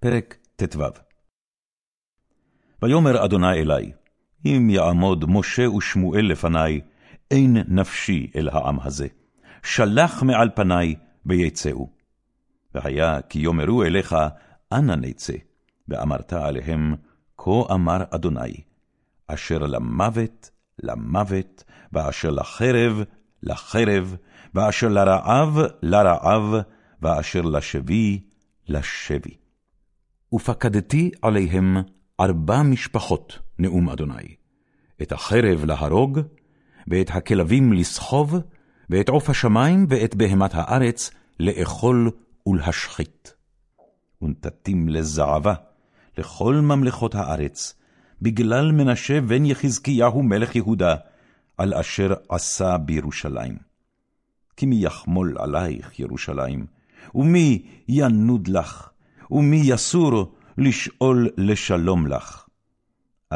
פרק ט"ו ויאמר אדוני אלי, אם יעמוד משה ושמואל לפני, אין נפשי אל העם הזה, שלח מעל פני ויצאו. והיה כי יאמרו אליך, אנה נצא, ואמרת עליהם, כה אמר אדוני, אשר למוות, למוות, ואשר לחרב, לחרב, ואשר לרעב, לרעב, ואשר לשבי, לשבי. ופקדתי עליהם ארבע משפחות, נאום אדוני, את החרב להרוג, ואת הכלבים לסחוב, ואת עוף השמים, ואת בהמת הארץ לאכול ולהשחית. ונתתים לזעבה לכל ממלכות הארץ, בגלל מנשה בן יחזקיהו מלך יהודה, על אשר עשה בירושלים. כי מי יחמול עלייך, ירושלים, ומי ינוד לך, ומי יסור לשאול לשלום לך.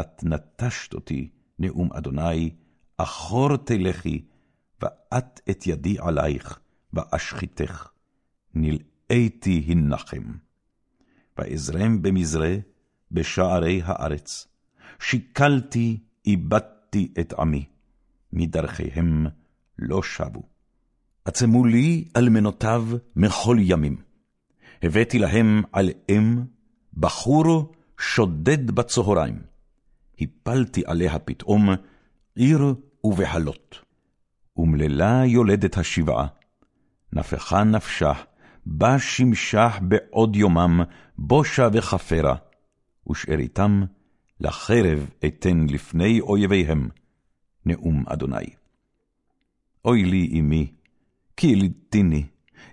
את נטשת אותי, נאום אדוני, אחור תלכי, ואת את ידי עלייך, ואשחיתך. נלאיתי הנחם. ואזרם במזרה, בשערי הארץ. שיקלתי, איבדתי את עמי, מדרכיהם לא שבו. עצמו לי אלמנותיו מכל ימים. הבאתי להם על אם, בחור שודד בצהריים. הפלתי עליה פתאום, עיר ובהלות. ומללה יולדת השבעה. נפחה נפשה, בה שמשח בעוד יומם, בושה וכפרה. ושאריתם לחרב אתן לפני אויביהם, נאום אדוני. אוי לי אמי, כי ילידתיני,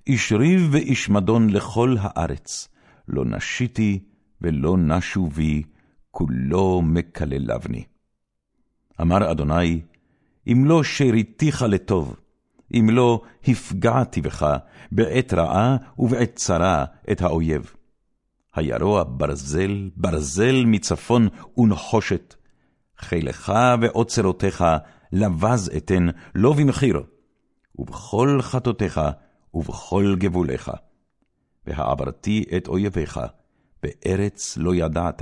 איש ריב ואיש מדון לכל הארץ, לא נשיתי ולא נשו בי, כולו מקללבני. אמר אדוני, אם לא שריתיך לטוב, אם לא הפגעתי בך בעת רעה ובעת צרה את האויב. הירוע ברזל, ברזל מצפון ונחושת, חילך ואוצרותיך לבז אתן, לא במחיר, ובכל חטאותיך ובכל גבוליך. והעברתי את אויביך, בארץ לא ידעת,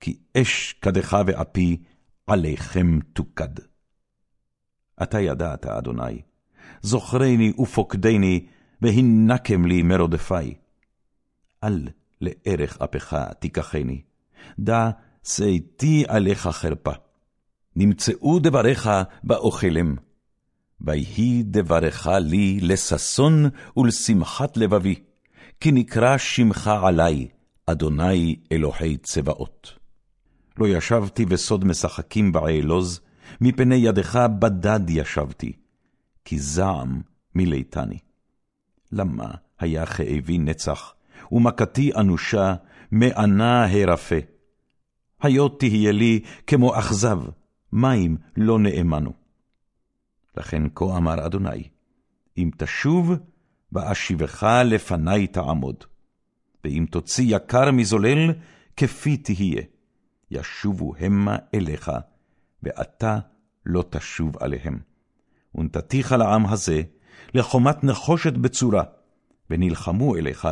כי אש כדך ואפי עליכם תוקד. אתה ידעת, אדוני, זוכרני ופוקדני, והנקם לי מרודפי. אל לערך אפך תיקחני, דע שאתי עליך חרפה. נמצאו דבריך באוכלם, ויהי דברך לי לששון ולשמחת לבבי, כי נקרא שמך עלי, אדוני אלוהי צבאות. לא ישבתי בסוד משחקים בעלוז, מפני ידך בדד ישבתי, כי זעם מליתני. למה היה כאבי נצח, ומכתי אנושה, מענה הרפה? היות תהיה לי כמו אכזב, מים לא נאמנו. לכן כה אמר אדוני, אם תשוב, ואשיבך לפני תעמוד. ואם תוציא יקר מזולל, כפי תהיה. ישובו המה אליך, ואתה לא תשוב עליהם. ונתתיך לעם הזה, לחומת נחושת בצורה, ונלחמו אליך,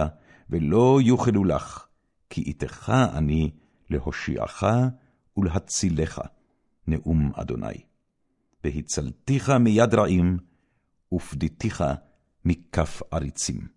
ולא יוכלו לך, כי איתך אני להושיעך ולהצילך, נאום אדוני. והצלתיך מיד רעים, ופדיתיך מכף עריצים.